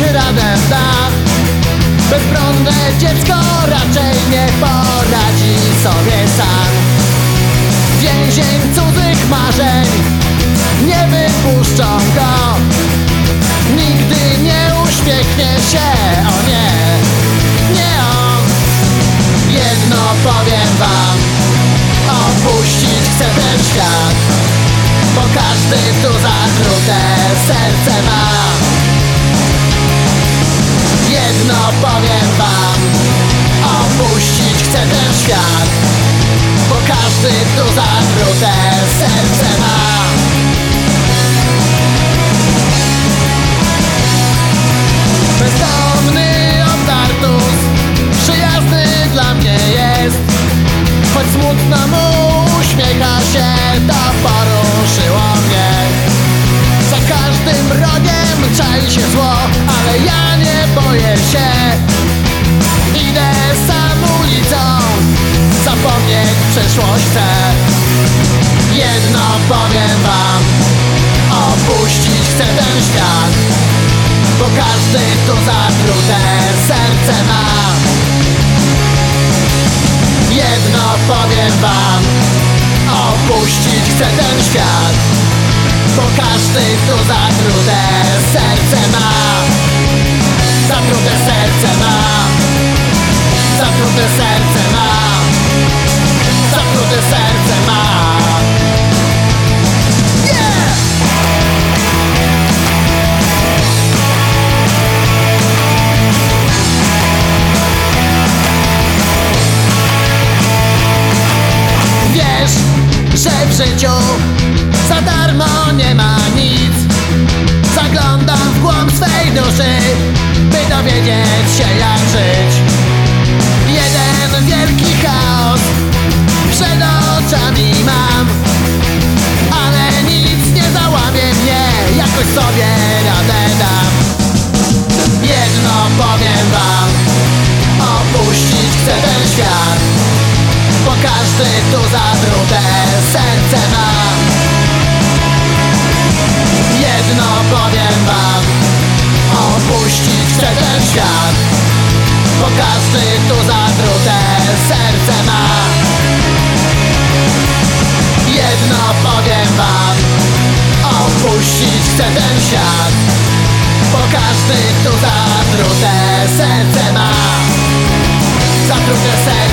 radę da Bezbronne dziecko raczej nie poradzi sobie sam. Więzień cudzych marzeń nie wypuszczą go. Nigdy nie uśmiechnie się, o nie, nie on. Jedno powiem wam, opuścić chcę ten świat Bo każdy tu zatrute serce ma Jedno powiem wam, opuścić chcę ten świat Bo każdy tu zatrute serce się. Idę sam ulicą Zapomnieć przeszłość chcę. Jedno powiem wam Opuścić chcę ten świat bo każdy tu zatrute serce ma. Jedno powiem wam Opuścić chcę ten świat Bo każdy tu zatrute serce ma Zatrute serce ma. Zatrute serce ma. Zatrute serce ma. Yeah! Wiesz, że w życiu za darmo nie ma nic. Zaglądam w głąb swej duszy, by dowiedzieć się jak żyć. Jeden wielki chaos przed oczami mam Ale nic nie załamie mnie, jakoś sobie radę dam. Jedno powiem wam, opuścić chcę ten świat bo każdy tu zatrute serce świat. Bo każdy tu zatrute serce ma. Jedno powiem wam Opuścić chcę ten świat. Bo każdy tu zatrute serce ma. Zatrute serce